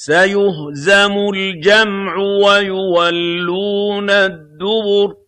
سَيُهْزَمُ الْجَمْعُ وَيُوَلُّونَ الدُّبُرَ.